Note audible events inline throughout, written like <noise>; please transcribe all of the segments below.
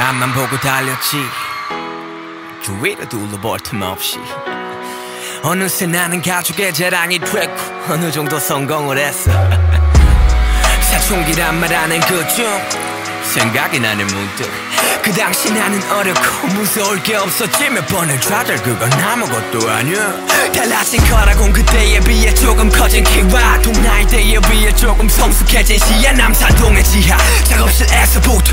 앞만 보고 달렸지. 주위를 둘러볼 틈 없이. 어느새 나는 가족의 자랑이 됐고 어느 정도 성공을 했어. <laughs> 사춘기란 말하는 그중 생각이 나는 문득. 그 당시 나는 어렵고 무서울 게 없었지. 몇 번을 좌절 그건 아무것도 아니야. 달라진 거라곤 그때에 비해 조금 커진 키와 동나이대에 비해 조금 성숙해진 시야. 남산동의 지하 작업실에서부터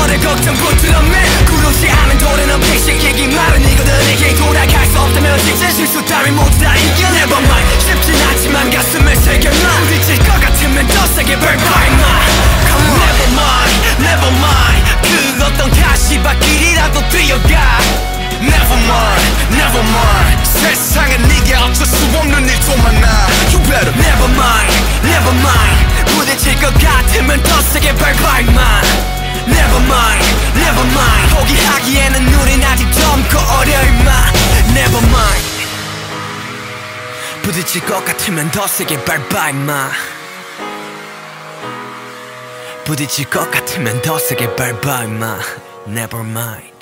부딪힐 것 같으면 더 세게 임마 Never mind Never mind. 포기하기에는 우린 아직 젊고 어려 임마. Never mind. 부딪힐 것 같으면 더 세게 밟아 임마 부딪힐 것 같으면 더 세게 밟아 임마 Never mind